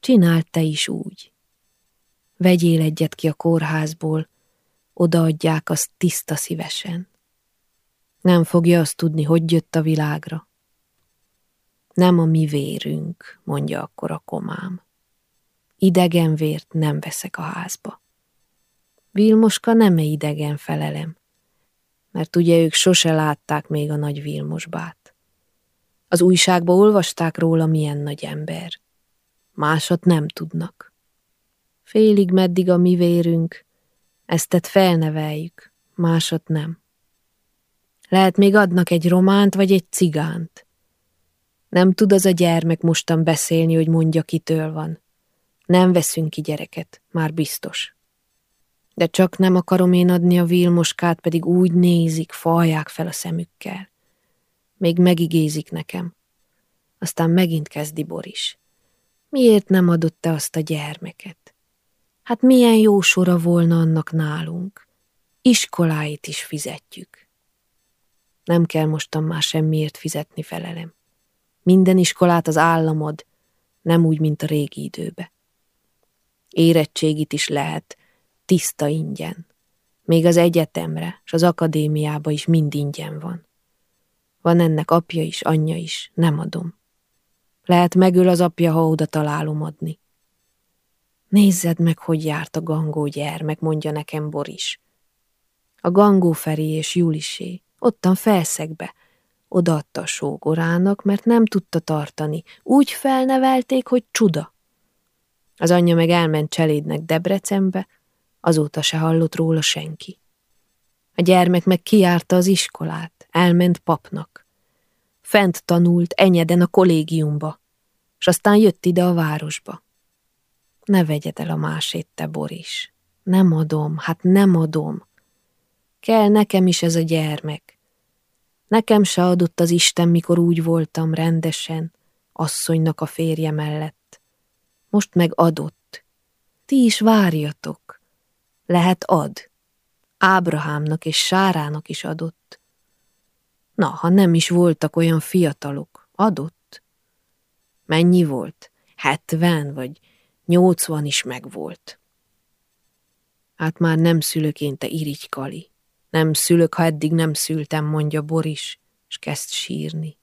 Csináld te is úgy vegyél egyet ki a kórházból, odaadják azt tiszta szívesen. Nem fogja azt tudni, hogy jött a világra. Nem a mi vérünk, mondja akkor a komám. Idegen vért nem veszek a házba. Vilmoska nem -e idegen felelem, mert ugye ők sose látták még a nagy Vilmosbát. Az újságba olvasták róla, milyen nagy ember. Másat nem tudnak. Félig meddig a mi vérünk, eztet felneveljük, másot nem. Lehet még adnak egy románt vagy egy cigánt. Nem tud az a gyermek mostan beszélni, hogy mondja, kitől van. Nem veszünk ki gyereket, már biztos. De csak nem akarom én adni a vilmoskát, pedig úgy nézik, falják fel a szemükkel. Még megigézik nekem. Aztán megint kezdi Boris. Miért nem adott te azt a gyermeket? Hát milyen jó sora volna annak nálunk. Iskoláit is fizetjük. Nem kell mostan már semmiért fizetni felelem. Minden iskolát az államod, nem úgy, mint a régi időbe. Érettségit is lehet, tiszta ingyen. Még az egyetemre, és az akadémiába is mind ingyen van. Van ennek apja is, anyja is, nem adom. Lehet megöl az apja, ha oda találom adni. Nézzed meg, hogy járt a gangó gyermek, mondja nekem Boris. A gangó Feri és Julisé, ottan felszegbe. Odaadta a sógorának, mert nem tudta tartani. Úgy felnevelték, hogy csuda. Az anyja meg elment cselédnek Debrecenbe, azóta se hallott róla senki. A gyermek meg kiárta az iskolát, elment papnak. Fent tanult enyeden a kollégiumba, és aztán jött ide a városba. Ne vegyed el a másét, te Boris. Nem adom, hát nem adom. Kell nekem is ez a gyermek. Nekem se adott az Isten, mikor úgy voltam rendesen, asszonynak a férje mellett. Most meg adott. Ti is várjatok. Lehet ad. Ábrahámnak és Sárának is adott. Na, ha nem is voltak olyan fiatalok, adott. Mennyi volt? Hetven vagy Nyolcvan is megvolt. Hát már nem szülök én, te irigy Kali. Nem szülök, ha eddig nem szültem, mondja Boris, és kezd sírni.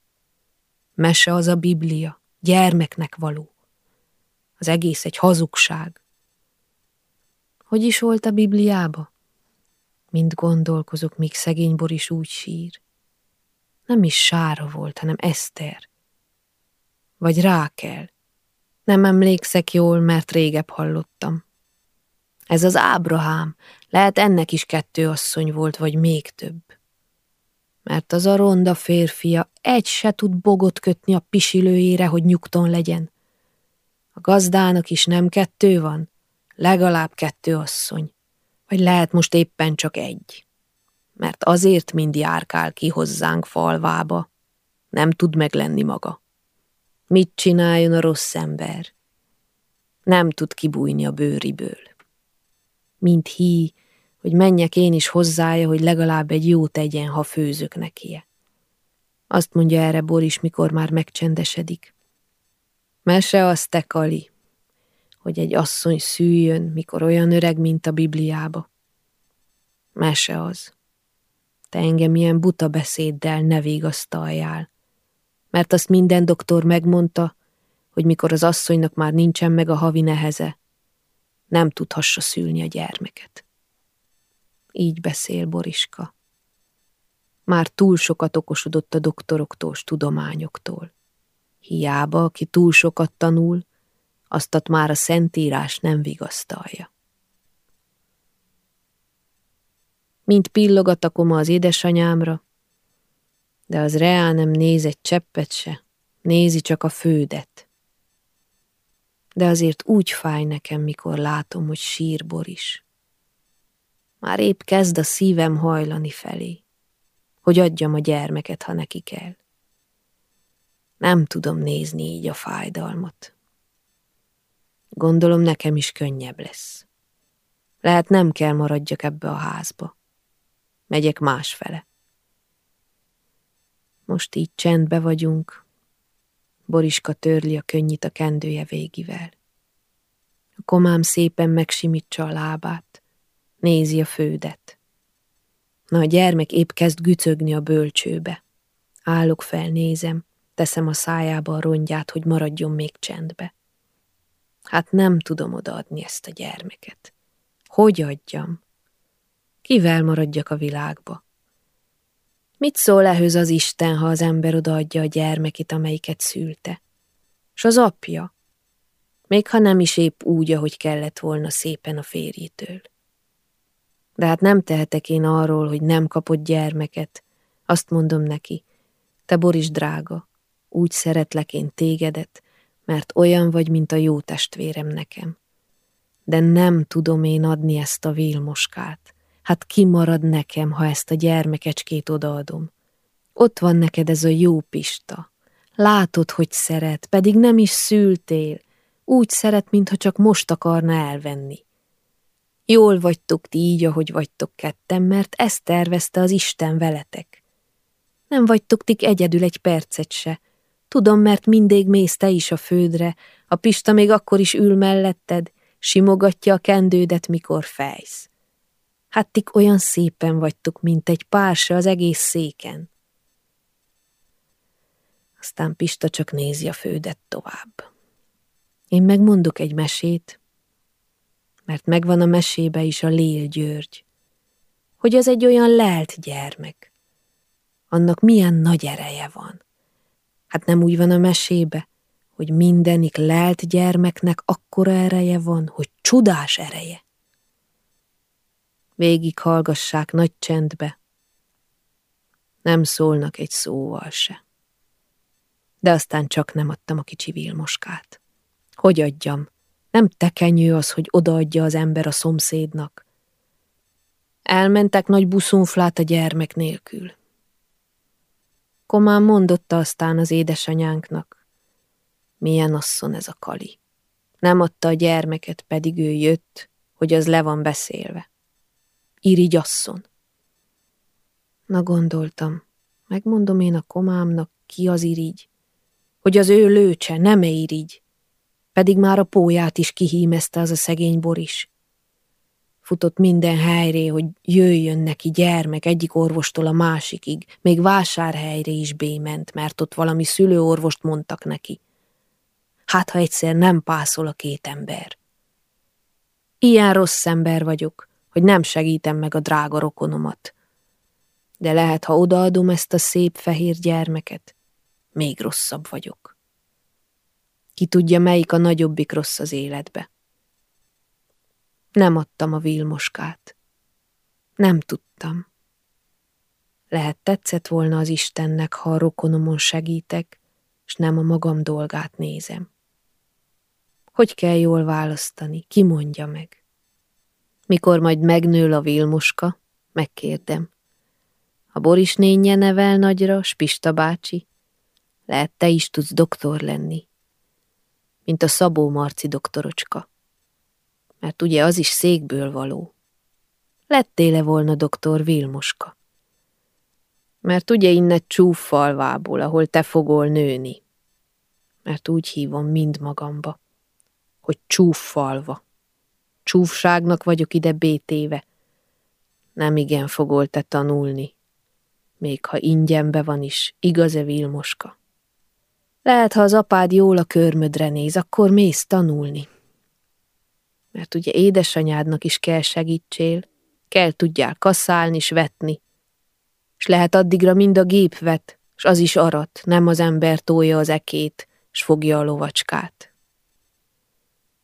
Mese az a Biblia, gyermeknek való. Az egész egy hazugság. Hogy is volt a Bibliába? Mind gondolkozok, míg szegény Boris úgy sír. Nem is Sára volt, hanem Eszter. Vagy Rákel. Nem emlékszek jól, mert régebb hallottam. Ez az Ábrahám, lehet ennek is kettő asszony volt, vagy még több. Mert az a ronda férfia egy se tud bogot kötni a pisilőjére, hogy nyugton legyen. A gazdának is nem kettő van, legalább kettő asszony. Vagy lehet most éppen csak egy, mert azért mind járkál ki hozzánk falvába, nem tud meglenni maga. Mit csináljon a rossz ember? Nem tud kibújni a bőriből. Mint hí, hogy menjek én is hozzája, hogy legalább egy jó tegyen, ha főzök nekie. Azt mondja erre Boris, mikor már megcsendesedik. Mese az te, Kali, hogy egy asszony szüljön, mikor olyan öreg, mint a Bibliába. Mese az. Te engem ilyen buta beszéddel ne végasztaljál, mert azt minden doktor megmondta, hogy mikor az asszonynak már nincsen meg a havi neheze, nem tudhassa szülni a gyermeket. Így beszél Boriska. Már túl sokat okosodott a doktoroktól s tudományoktól. Hiába, aki túl sokat tanul, aztat már a szentírás nem vigasztalja. Mint pillogat a koma az édesanyámra, de az reál nem néz egy cseppet se, nézi csak a fődet. De azért úgy fáj nekem, mikor látom, hogy sír Boris. Már épp kezd a szívem hajlani felé, hogy adjam a gyermeket, ha neki kell. Nem tudom nézni így a fájdalmat. Gondolom nekem is könnyebb lesz. Lehet nem kell maradjak ebbe a házba. Megyek másfele. Most így csendbe vagyunk. Boriska törli a könnyit a kendője végivel. A komám szépen megsimítsa a lábát. Nézi a fődet. Na, a gyermek épp kezd gücögni a bölcsőbe. Állok fel, nézem, teszem a szájába a rongyát, hogy maradjon még csendbe. Hát nem tudom odaadni ezt a gyermeket. Hogy adjam? Kivel maradjak a világba? Mit szól ehhez az Isten, ha az ember odaadja a gyermekit, amelyiket szülte? S az apja? Még ha nem is épp úgy, ahogy kellett volna szépen a férjétől. De hát nem tehetek én arról, hogy nem kapott gyermeket. Azt mondom neki, te Boris drága, úgy szeretlek én tégedet, mert olyan vagy, mint a jó testvérem nekem. De nem tudom én adni ezt a vilmoskát. Hát ki marad nekem, ha ezt a gyermekecskét odaadom? Ott van neked ez a jó Pista. Látod, hogy szeret, pedig nem is szültél. Úgy szeret, mintha csak most akarna elvenni. Jól vagytok ti így, ahogy vagytok ketten, mert ezt tervezte az Isten veletek. Nem vagytok tik egyedül egy percet se, Tudom, mert mindig mész te is a földre, a Pista még akkor is ül melletted, simogatja a kendődet, mikor fejsz. Hát tik olyan szépen vagytok, mint egy pársa az egész széken. Aztán Pista csak nézi a fődet tovább. Én megmondok egy mesét, mert megvan a mesébe is a Lél György, hogy az egy olyan lelt gyermek. Annak milyen nagy ereje van. Hát nem úgy van a mesébe, hogy mindenik lelt gyermeknek akkora ereje van, hogy csodás ereje. Végig hallgassák nagy csendbe. Nem szólnak egy szóval se. De aztán csak nem adtam a kicsi vilmoskát. Hogy adjam? Nem tekenyő az, hogy odaadja az ember a szomszédnak. Elmentek nagy buszunflát a gyermek nélkül. Komán mondotta aztán az édesanyánknak. Milyen asszon ez a Kali. Nem adta a gyermeket, pedig ő jött, hogy az le van beszélve. Irigy asszon. Na gondoltam, megmondom én a komámnak, ki az irigy, hogy az ő lőcse, nem -e irigy, pedig már a póját is kihímezte az a szegény Boris futott minden helyré, hogy jöjjön neki gyermek egyik orvostól a másikig, még vásárhelyre is bément, mert ott valami szülőorvost mondtak neki. Hát, ha egyszer nem pászol a két ember. Ilyen rossz ember vagyok, hogy nem segítem meg a drága rokonomat. De lehet, ha odaadom ezt a szép fehér gyermeket, még rosszabb vagyok. Ki tudja, melyik a nagyobbik rossz az életbe. Nem adtam a vilmoskát. Nem tudtam. Lehet tetszett volna az Istennek, ha a rokonomon segítek, s nem a magam dolgát nézem. Hogy kell jól választani, ki mondja meg? Mikor majd megnől a Vilmoska, megkérdem. A Boris nénye nevel nagyra, Spista bácsi. Lehet te is tudsz doktor lenni. Mint a Szabó Marci doktorocska. Mert ugye az is székből való. Lettéle volna doktor Vilmoska. Mert ugye innen csúffalvából, ahol te fogol nőni. Mert úgy hívom mind magamba, hogy csúffalva. Csúfságnak vagyok ide bétéve. Nem igen fogol te tanulni, még ha ingyenbe van is, igaz-e Vilmoska? Lehet, ha az apád jól a körmödre néz, akkor mész tanulni. Mert ugye édesanyádnak is kell segítsél, kell tudjál kaszálni s vetni, és lehet addigra mind a gép vet, s az is arat, nem az ember tolja az ekét, s fogja a lovacskát.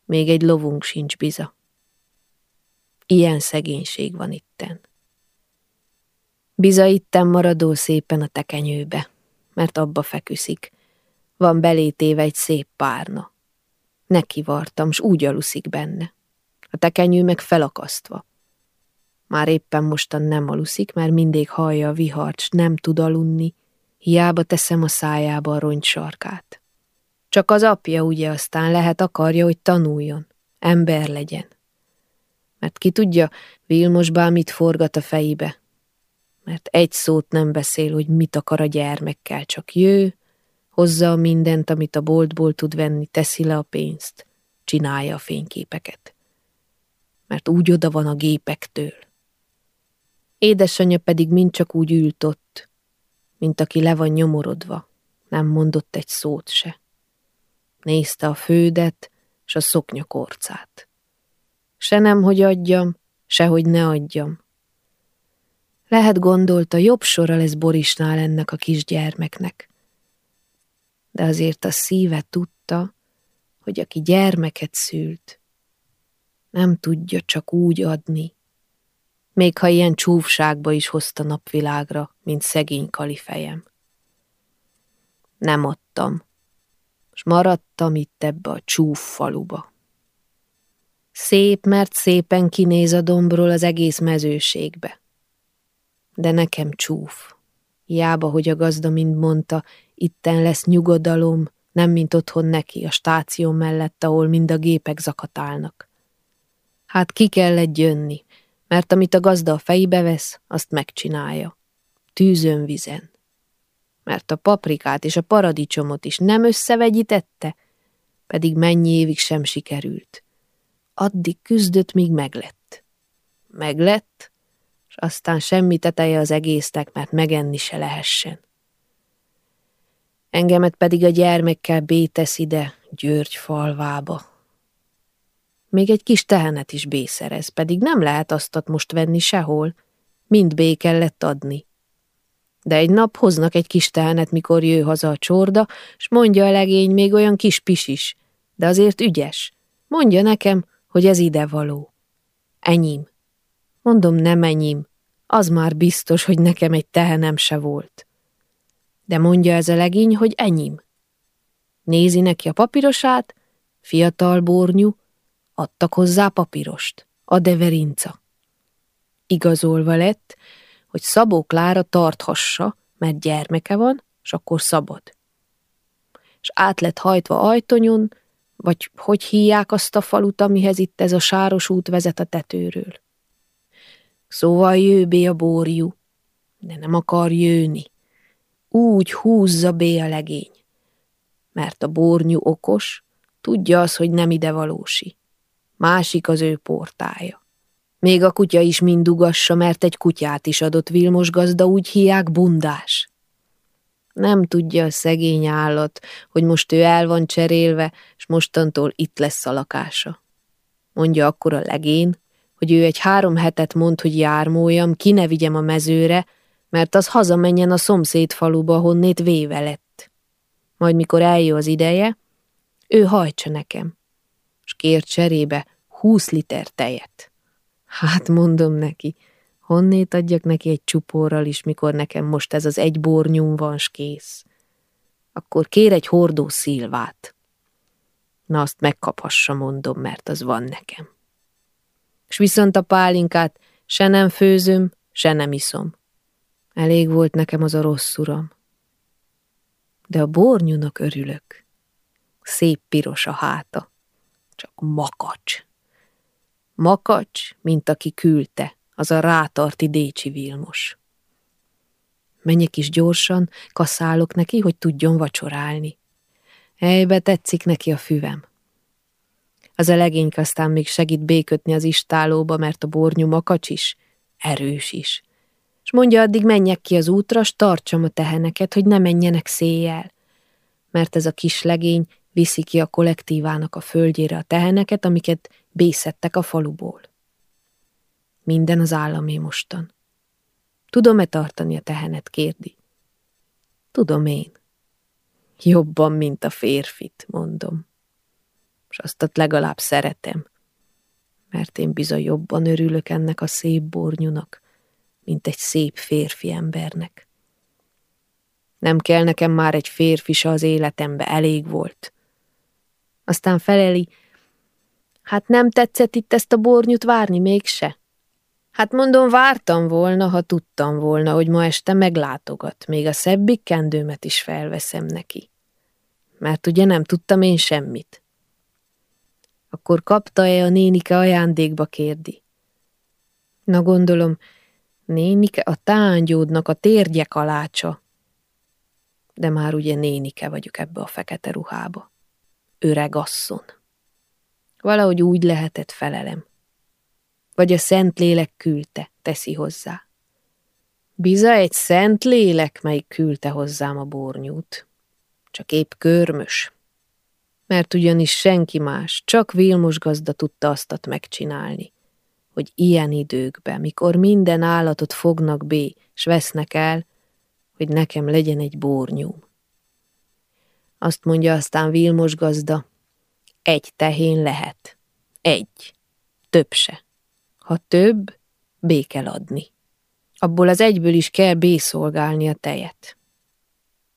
Még egy lovunk sincs biza. Ilyen szegénység van itten. Biza itten maradó szépen a tekenyőbe, mert abba feküszik. Van belétéve egy szép párna. Neki vartam, s úgy aluszik benne. A tekenyő meg felakasztva. Már éppen mostan nem aluszik, mert mindig hallja a vihart, s nem tud alunni, hiába teszem a szájába a rongy sarkát. Csak az apja ugye aztán lehet akarja, hogy tanuljon, ember legyen. Mert ki tudja, Vilmos mit forgat a fejébe, mert egy szót nem beszél, hogy mit akar a gyermekkel, csak jő, hozza mindent, amit a boltból tud venni, teszi le a pénzt, csinálja a fényképeket. Mert úgy oda van a gépektől. Édesanyja pedig mind csak úgy ült ott, mint aki le van nyomorodva, nem mondott egy szót se. Nézte a fődet, s a szoknya korcát. Se nem, hogy adjam, se hogy ne adjam, lehet gondolta, jobb sora lesz Borisnál ennek a kisgyermeknek. De azért a szíve tudta, hogy aki gyermeket szült, nem tudja csak úgy adni, még ha ilyen csúfságba is hozta napvilágra, mint szegény kalifejem. Nem adtam, és maradtam itt ebbe a csúf faluba. Szép, mert szépen kinéz a dombról az egész mezőségbe de nekem csúf. Hiába, hogy a gazda mind mondta, itten lesz nyugodalom, nem mint otthon neki, a stáció mellett, ahol mind a gépek zakatálnak. Hát ki kellett jönni, mert amit a gazda a fejbe vesz, azt megcsinálja. Tűzön vizen. Mert a paprikát és a paradicsomot is nem összevegyítette, pedig mennyi évig sem sikerült. Addig küzdött, míg meglett. Meglett, aztán semmi teteje az egésznek, mert megenni se lehessen. Engemet pedig a gyermekkel bétesz ide, György falvába. Még egy kis tehenet is bészerez, pedig nem lehet aztat most venni sehol, mind bé kellett adni. De egy nap hoznak egy kis tehenet, mikor jő haza a csorda, s mondja a legény még olyan kis pisis, de azért ügyes. Mondja nekem, hogy ez ide való. Enyém. Mondom, nem enyém. Az már biztos, hogy nekem egy tehenem se volt. De mondja ez a legény, hogy enyém. Nézi neki a papírosát, fiatal bornyú, adtak hozzá papírost, a deverinca. Igazolva lett, hogy Szabó Klára tarthassa, mert gyermeke van, és akkor szabad. És át lett hajtva ajtonyon, vagy hogy híják azt a falut, amihez itt ez a sáros út vezet a tetőről. Szóval jő bé a bórjú, de nem akar jőni. Úgy húzza bé a legény. Mert a bornyú okos, tudja az, hogy nem ide valósi. Másik az ő portája. Még a kutya is mind dugassa, mert egy kutyát is adott Vilmos gazda, úgy hiák bundás. Nem tudja a szegény állat, hogy most ő el van cserélve, és mostantól itt lesz a lakása. Mondja akkor a legén, hogy ő egy három hetet mond, hogy jármójam, ki ne vigyem a mezőre, mert az hazamenjen a szomszéd faluba, honnét véve lett. Majd mikor eljön az ideje, ő hajtsa nekem, és kér cserébe húsz liter tejet. Hát mondom neki, honnét adjak neki egy csupórral is, mikor nekem most ez az egy bornyum van, s kész. Akkor kér egy hordó szilvát. Na azt megkaphassa, mondom, mert az van nekem. és viszont a pálinkát se nem főzöm, se nem iszom. Elég volt nekem az a rossz uram. De a bornyúnak örülök. Szép piros a háta, csak makacs. Makacs, mint aki küldte, az a rátarti Décsi Vilmos. Menjek is gyorsan, kaszálok neki, hogy tudjon vacsorálni. Ejbe tetszik neki a füvem. Az a legényk aztán még segít békötni az istálóba, mert a bornyú makacs is, erős is. És mondja, addig menjek ki az útra, s tartsam a teheneket, hogy ne menjenek széjjel. Mert ez a kis legény viszi ki a kollektívának a földjére a teheneket, amiket bészettek a faluból. Minden az államé mostan. Tudom-e tartani a tehenet, kérdi. Tudom én. Jobban, mint a férfit, mondom. És azt legalább szeretem, mert én bizony jobban örülök ennek a szép bornyunak, mint egy szép férfi embernek. Nem kell nekem már egy férfi se az életembe, elég volt. Aztán feleli, hát nem tetszett itt ezt a bornyut várni mégse? Hát mondom, vártam volna, ha tudtam volna, hogy ma este meglátogat, még a szebbik kendőmet is felveszem neki. Mert ugye nem tudtam én semmit. Akkor kapta-e a nénike ajándékba kérdi. Na gondolom, nénike a tángyódnak a térgye kalácsa. De már ugye nénike vagyok ebbe a fekete ruhába. Öreg asszon. Valahogy úgy lehetett felelem vagy a szent lélek küldte, teszi hozzá. Biza egy szent lélek, melyik küldte hozzám a bornyút. Csak épp körmös. Mert ugyanis senki más, csak Vilmos gazda tudta aztat megcsinálni, hogy ilyen időkben, mikor minden állatot fognak bé, s vesznek el, hogy nekem legyen egy bornyúm. Azt mondja aztán Vilmos gazda, egy tehén lehet. Egy. Több se. Ha több, bé kell adni. Abból az egyből is kell bészolgálni a tejet.